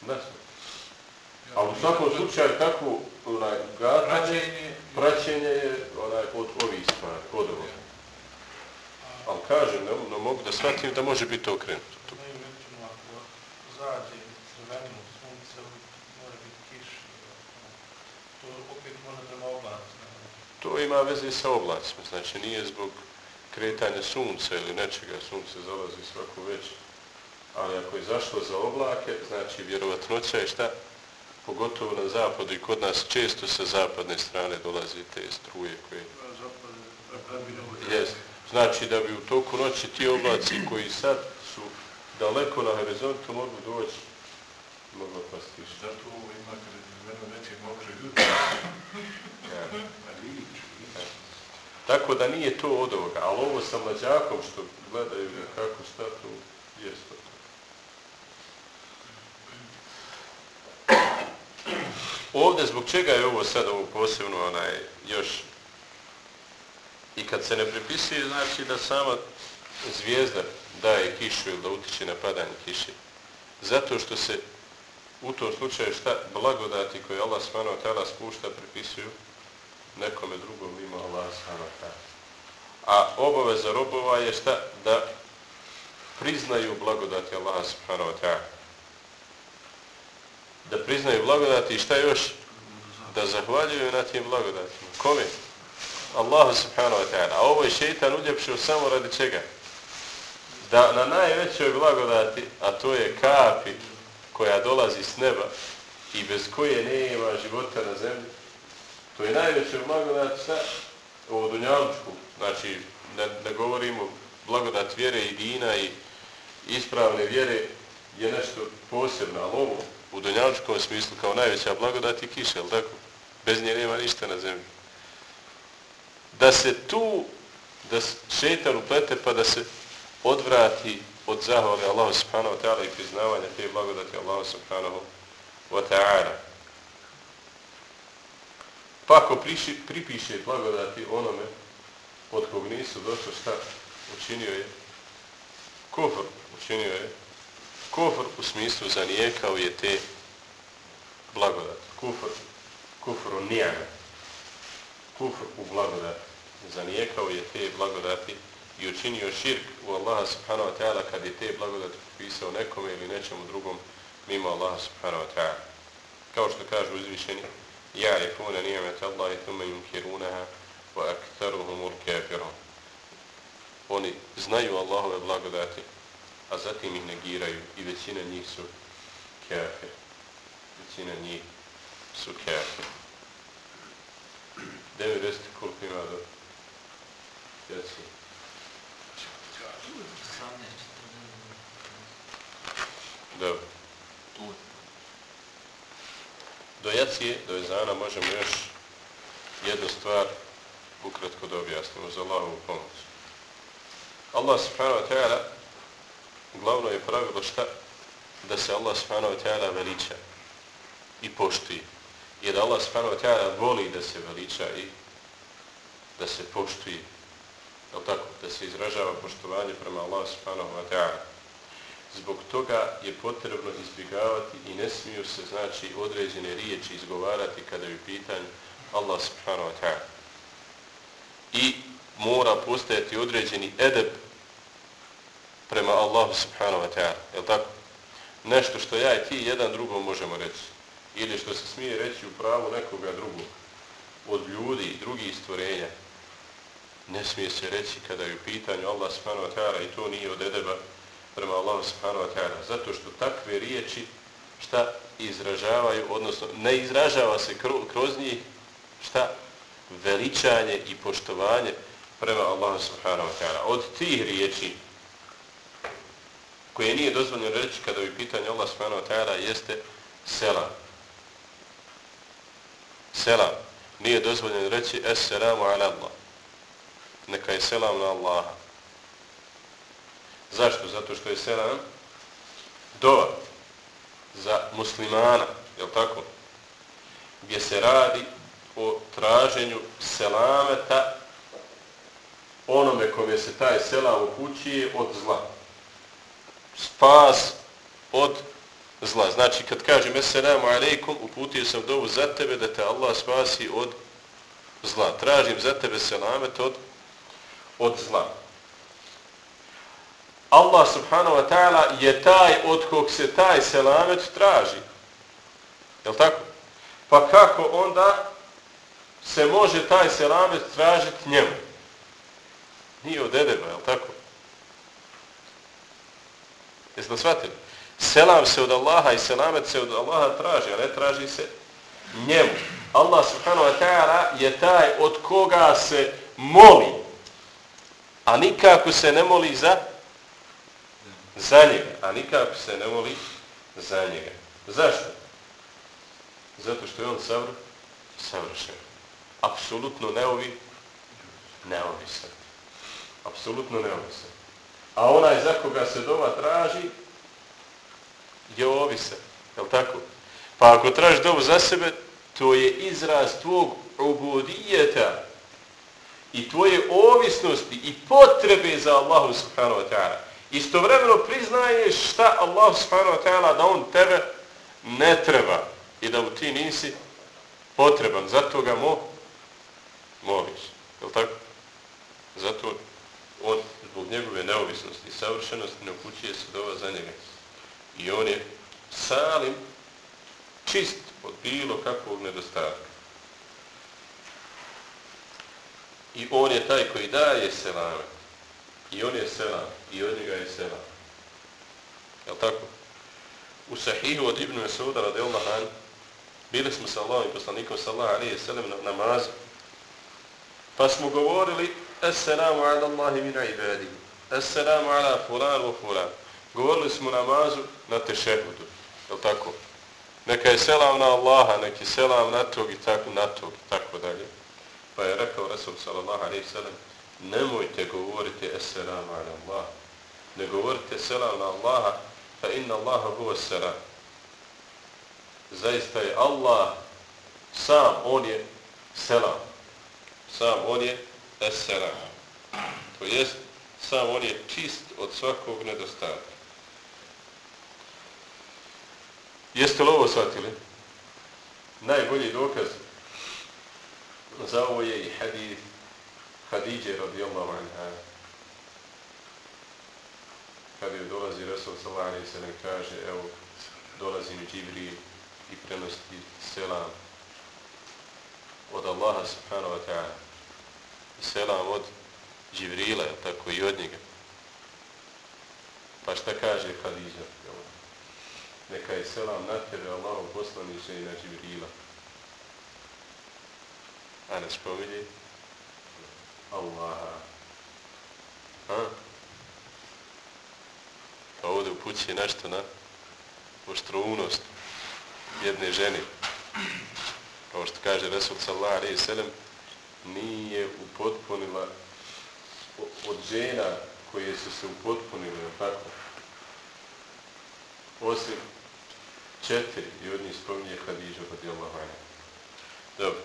Znači, ali u svakom slučaju takvo onaj, gatanje, Praćenje, je onaj od ovih stvari, od ovoga. Ali kažem, ne, ne mogu da shvatim da može biti okrenuto. To- Znaju, recimo, ako zađe crvenimo sunce, mora biti kiš. To opet može prema oblaci. To ima veze sa oblacima, znači nije zbog kretanja sunca ili nečega, sunce zalazi svako već, ali ako je zašlo za oblake, znači vjerovatnoća je šta? Pogotovo na zapadu i kod nas često sa zapadne strane dolazi te struje koje... Jest. Znači da bi u toku noći ti oblaci koji sad su daleko na horizontu mogu doći, mogu pasti. Zato ovo ima kada je meno neće mokre jutro. Ja. Tako da nije to od ovoga, ali ovo sa mlađakom što gledaju kako šta tu jest Ovdje zbog čega je ovo sad ovo posebno onaj još i kad se ne pripisuje znači da sama zvijezda daje kišu ili da utiče na padanje kiše. Zato što se u tom slučaju šta blagodati koje Allah smano tela spušta pripisuju nekome drugom ima Allah smano A obaveza robova je šta? Da priznaju blagodati Allah subhanahu wa ta'ala da priznaju blagodati i šta još? Da zahvaljuju na tim blagodatima. Kome? Allahu subhanahu wa ta'ala. A ovo je šeitan uljepšio samo radi čega? Da na najvećoj blagodati, a to je kapi koja dolazi s neba i bez koje nema života na zemlji, to je najveća blagodat šta? Ovo dunjalučku. Znači, ne, ne govorimo blagodat vjere i dina i ispravne vjere je nešto posebno, ali ovo u donjaličkom smislu kao najveća blagodat je kiša, jel tako? Bez nje nema ništa na zemlji. Da se tu, da šetan uplete pa da se odvrati od zahvali Allahu subhanahu wa ta'ala i priznavanja te blagodati Allahu subhanahu wa ta'ala. Pa ako priši, pripiše blagodati onome od kog nisu došlo šta učinio je kufr učinio je Kufr u smislu zanijekao je te blagodat. Kufr, kufr u nijana. Kufr u blagodat. Zanijekao je te blagodati i učinio širk u Allaha subhanahu wa ta'ala kad je te blagodati pisao nekome ili nečemu drugom mimo Allaha subhanahu wa ta'ala. Kao što kažu uzvišeni, ja je funa nijemet Allahi thume yunkirunaha wa aktaruhumul kafirun. Oni znaju Allahove blagodati, a zatim ih negiraju i većina njih su kafir. Većina njih su kafir. Devi resti koliko ima do djeci? Dobro. Do jacije, do jezana možemo još jednu stvar ukratko da objasnimo za Allahovu pomoć. Allah subhanahu wa ta'ala glavno je pravilo šta? Da se Allah subhanahu wa ta'ala veliča i poštuje. Jer Allah subhanahu wa ta'ala voli da se veliča i da se poštuje. Je tako? Da se izražava poštovanje prema Allah subhanahu wa ta'ala. Zbog toga je potrebno izbjegavati i ne smiju se znači određene riječi izgovarati kada je pitanju Allah subhanahu wa ta'ala. I mora postajati određeni edep prema Allahu subhanahu wa ta'ala. Je tako? Nešto što ja i ti jedan drugom možemo reći. Ili što se smije reći u pravu nekoga drugog. Od ljudi i drugih stvorenja. Ne smije se reći kada je u pitanju Allah subhanahu wa ta'ala i to nije od edeba prema Allahu subhanahu wa ta'ala. Zato što takve riječi šta izražavaju, odnosno ne izražava se kroz njih šta veličanje i poštovanje prema Allahu subhanahu wa ta'ala. Od tih riječi koje nije dozvoljeno reći kada je pitanje Allah subhanahu wa ta'ala jeste selam. Selam. Nije dozvoljeno reći Esselamu ala Allah. Neka je selam na Allaha. Zašto? Zato što je selam dova za muslimana, je tako? Gdje se radi o traženju selameta onome kome se taj selam upućuje od zla spas od zla. Znači, kad kažem Esselamu alaikum, uputio sam dovu za tebe da te Allah spasi od zla. Tražim za tebe selamet od, od zla. Allah subhanahu wa ta'ala je taj od kog se taj selamet traži. Je tako? Pa kako onda se može taj selamet tražiti njemu. Nije od edeba, je tako? Jesmo shvatili? Selam se od Allaha i selamet se od Allaha traži, a ne traži se njemu. Allah subhanahu wa ta'ala je taj od koga se moli, a nikako se ne moli za za njega, a nikako se ne moli za njega. Zašto? Zato što je on savr, savršen. Apsolutno neovi, neovisan. Apsolutno neovisan. A onaj za koga se dova traži, je ovisan. Je tako? Pa ako tražiš dobu za sebe, to je izraz tvog ubudijeta i tvoje ovisnosti i potrebe za Allahu subhanahu wa ta'ala. Istovremeno priznaješ šta Allah subhanahu wa ta'ala da on tebe ne treba i da u ti nisi potreban. Zato ga mo, moliš. Je li tako? Zato on zbog njegove neovisnosti i savršenosti ne upućuje se dova za njega. I on je salim čist od bilo kakvog nedostatka. I on je taj koji daje selame. I on je selam. I od njega je selam. Jel tako? U sahihu od Ibnu Esuda radijallahu an bili smo sa Allahom i poslanikom sallahu alaihi sallam na namazu. Pa smo govorili Assalamu ala Allahi min ibadihi. Assalamu ala fulan wa fulan. Govorili smo namazu na tešehudu. Je tako? Neka je selam na Allaha, neki selam na tog i tako, na tog i tako dalje. Pa je rekao Rasul sallallahu alaihi sallam, nemojte govoriti Esselamu ala Allah. Ne govorite selam na Allaha, fa inna Allaha huva selam. Zaista je Allah, sam on je selam. Sam on je esera. To jest, sam on je čist od svakog nedostatka. Jeste li ovo shvatili? Najbolji dokaz za ovo je i hadith Hadidje radijallahu anha. Kad je dolazi Resul Salani se ne kaže, evo, dolazi mi Džibri i prenosi selam od Allaha subhanahu wa ta'ala. Selam od Dživrila, tako i od njega. Pa šta kaže Hadidja? neka je selam na tebe, Allahu poslaniče i na Dživrila. A ne spominje? Allaha. Ha? Pa ovdje upući nešto na oštrounost jedne žene. Kao što kaže Resul sallallahu alaihi sallam, nije upotpunila od žena koje su se upotpunile, tako? Osim četiri i od njih spominje Hadiđa radijallahu anha. Dobro.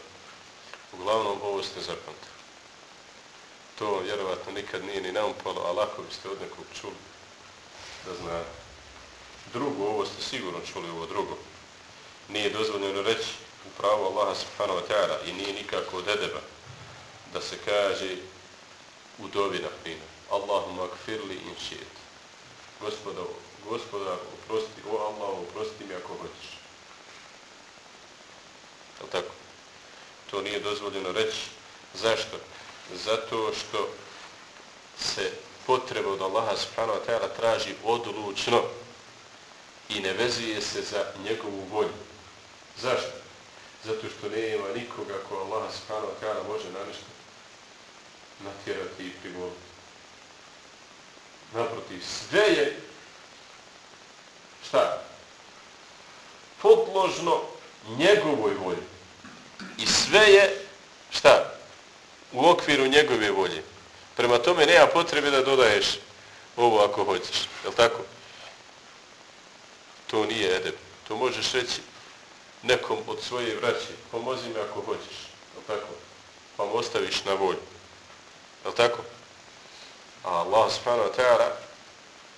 Uglavnom ovo ste zapamtili. To vjerovatno nikad nije ni naumpalo, ali ako biste od nekog čuli da zna. Drugo, ovo ste sigurno čuli, ovo drugo. Nije dozvoljeno reći u pravo Allaha subhanahu wa ta'ala i nije nikako od edeba da se kaže u dovi na primjer. Allahumma akfirli in šijet. Gospoda, oprosti, o Allah, oprosti mi ako hoćeš. Je tako? To nije dozvoljeno reći. Zašto? Zato što se potreba od Allaha subhanahu wa ta'ala traži odlučno i ne vezuje se za njegovu volju. Zašto? Zato što ne ima nikoga ko Allaha subhanahu wa ta'ala može na natjerati i privoliti. Naprotiv, sve je šta? Podložno njegovoj volji. I sve je, šta? U okviru njegove volje. Prema tome nema potrebe da dodaješ ovo ako hoćeš. Je tako? To nije edep. To možeš reći nekom od svoje vraće. Pomozi mi ako hoćeš. Je tako? Pa mu ostaviš na volju. Je tako? A Allah subhanahu wa ta'ala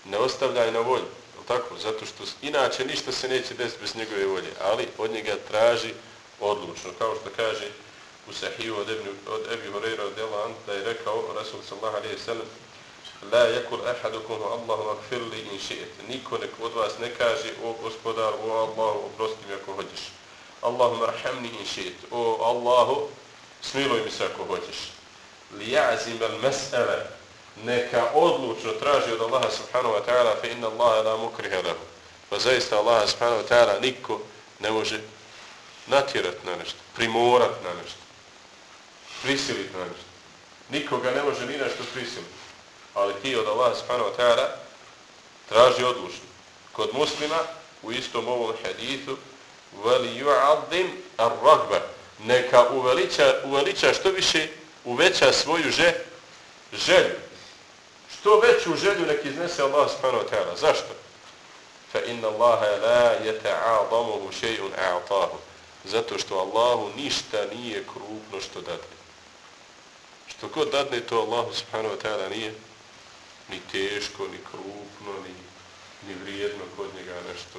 ne ostavljaj na volju tako? Zato što inače ništa se neće desiti bez njegove volje, ali od njega traži odlučno. Kao što kaže u sahiju od, Ebni, od Ebi Horeira od Elan, da je rekao Rasul sallahu alaihi sallam La yakul ahadukum Allahu akfirli in shi'at. Niko nek od vas ne kaže o gospodar, o Allahu, oprosti mi ako hoćeš. Allahumma rahamni in shi'at. O Allahu, smiluj mi se ako hoćeš. Lijazim al-mas'ala neka odlučno traži od Allaha subhanahu wa ta'ala, fa inna Allaha la mukriha lahu. Pa zaista Allaha subhanahu wa ta'ala niko ne može natjerat na nešto, primorat na nešto, prisilit na nešto. Nikoga ne može ni nešto prisiliti. Ali ti od Allaha subhanahu wa ta'ala traži odlučno. Kod muslima, u istom ovom hadithu, veli ju'addim ar-ragba, neka uveliča, uveliča što više, uveća svoju že, želju. Što veću želju nek iznese Allah subhanahu wa ta'ala. Zašto? Fa inna Allaha la yata'adamuhu shay'un a'tahu. Zato što Allahu ništa nije krupno što dadne. Što god dadne to Allahu subhanahu wa ta'ala nije ni teško, ni krupno, ni, ni vrijedno kod njega nešto.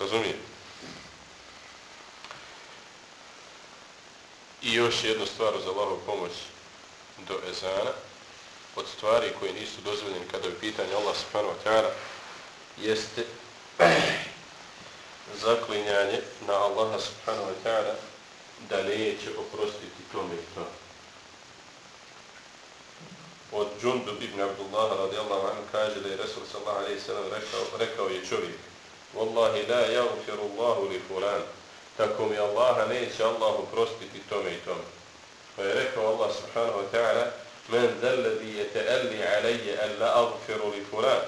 Razumijem? I još jednu stvar za Allahov pomoć do ezana. Od stvari koje nisu dozvoljene kada je pitanje Allah subhanahu wa ta'ala jeste <clears throat> zaklinjanje na Allaha subhanahu wa ta'ala da neće oprostiti tome i tome. Od Džundub ibn Abdullah radijallahu anhu kaže da je Resul sallallahu alaihi sallam rekao, rekao je čovjek Wallahi la jagfiru Allahu li fulan tako mi Allaha neće Allah uprostiti tome i tome. Pa je rekao Allah subhanahu wa ta'ala men zalladhi yata'alli alayya an la aghfiru li fulan.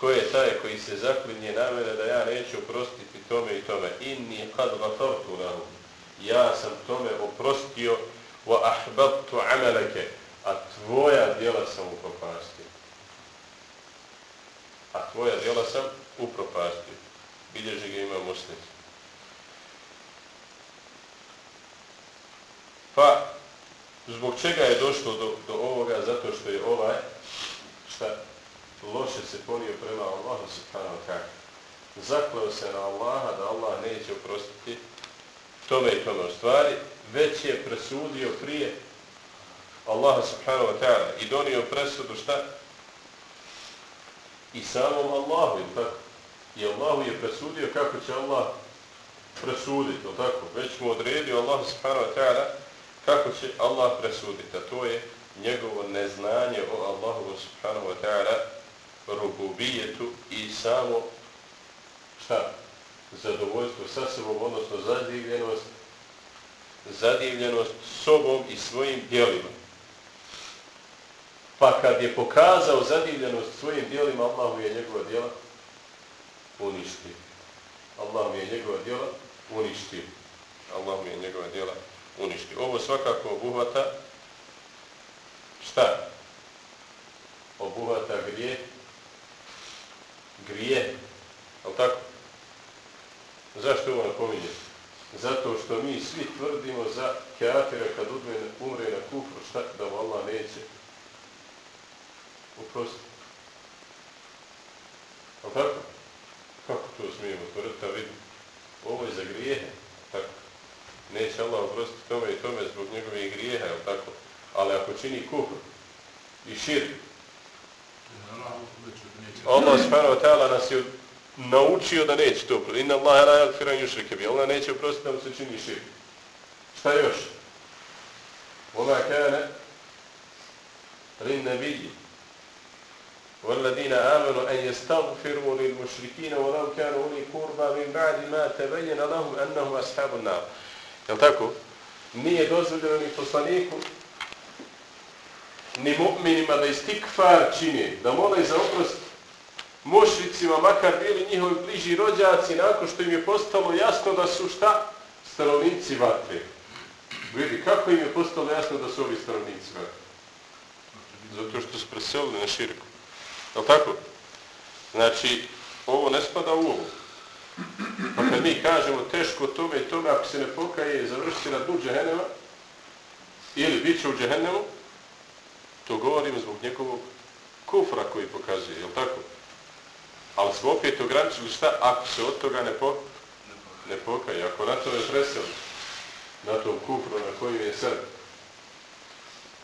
Ko je taj koji se zaklinje na mene da ja neću oprostiti tome i tome? Inni qad ghafartu lahu. Ja sam tome oprostio wa ahbabtu amalaka a tvoja djela sam upropastio. A tvoja djela sam upropastio. Bilježi ga ima muslim. Pa zbog čega je došlo do, do ovoga zato što je ovaj šta loše se ponio prema Allahu subhanahu wa ta'ala zakleo se na Allaha da Allah neće oprostiti tome i tome stvari, već je presudio prije Allaha subhanahu wa ta'ala i donio presudu šta? I samom Allahu, ili tako? I Allahu je presudio kako će Allah presuditi, ili tako? Već mu odredio Allah subhanahu wa ta'ala kako će Allah presuditi, a to je njegovo neznanje o Allahu subhanahu wa ta'ala rububijetu i samo šta? Zadovoljstvo sa sobom, odnosno zadivljenost, zadivljenost sobom i svojim dijelima. Pa kad je pokazao zadivljenost svojim dijelima, Allah mu je njegova dijela uništio. Allah mu je njegova dijela uništio. Allah mu je njegova dijela uništio uništi. Ovo svakako obuhvata šta? Obuhvata grije. Grije. Ali tako? Zašto ovo napominje? Zato što mi svi tvrdimo za kafira kad umre, umre na kufru, šta da mu Allah neće uprostiti. Ali tako? Kako to smijemo tvrditi? Pa A ovo je za grijehe. Tako Neće Allah uprostiti tome i tome zbog njegovih grijeha, je tako? Ali ako čini kufr i šir, Allah subhanahu wa ta'ala nas je naučio da neće to uprostiti. Inna Allah la yaghfiru yushrike bi. Allah neće uprostiti da mu se čini šir. Šta još? Oma kana lin nabiyyi والذين آمنوا أن يستغفروا للمشركين ولو كانوا أولي قربى من بعد ما تبين لهم أنهم أصحاب النار Jel tako? Nije dozvoljeno ni poslaniku, ni mu'minima da istikfar čine, da mole za oprost mušricima, makar bili njihovi bliži rođaci, nakon što im je postalo jasno da su šta? Stanovnici vatre. Vidi, kako im je postalo jasno da su ovi stanovnici vatre? Zato što su preselili na širku. Je tako? Znači, ovo ne spada u ovo. Pa kad mi kažemo teško tome i tome, ako se ne pokaje, završiti na dnu džehennema, ili bit će u džehennemu, to govorimo zbog njegovog kufra koji pokazuje, je tako? Ali smo opet ograničili šta ako se od toga ne, po, ne pokaje, ako na to ne preseli, na tom kufru na kojim je sad.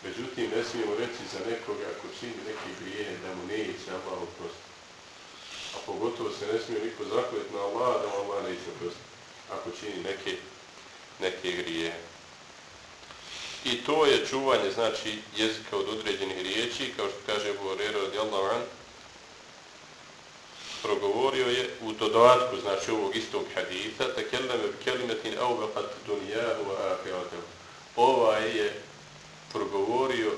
Međutim, ne smijemo reći za nekoga ako čini neki grije da mu neće Allah oprosti. A pogotovo se ne smije niko zakljeti na Allah da Allah neće prosti, Ako čini neke neke grije. I to je čuvanje, znači, jezika od određenih riječi, kao što kaže Borero radijallahu an, progovorio je u dodatku, znači, ovog istog haditha, takelleme bi kelimetin aubeqat dunijahu wa ahiratahu. Ovaj je progovorio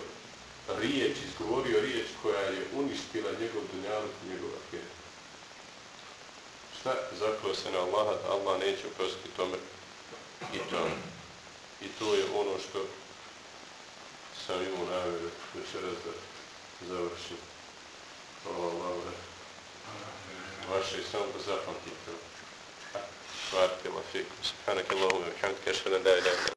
riječ, izgovorio riječ koja je uništila njegov dunjaluk i njegov ahiret. Šta? Zaklao se na Allaha da Allah neće oprostiti tome i tome. I to je ono što sam imao namjeru večeras da završim. Hvala Allah. Vaše i samo da zapamtite. Hvala Allah. Subhanak Allahumma wa bihamdika ashhadu an la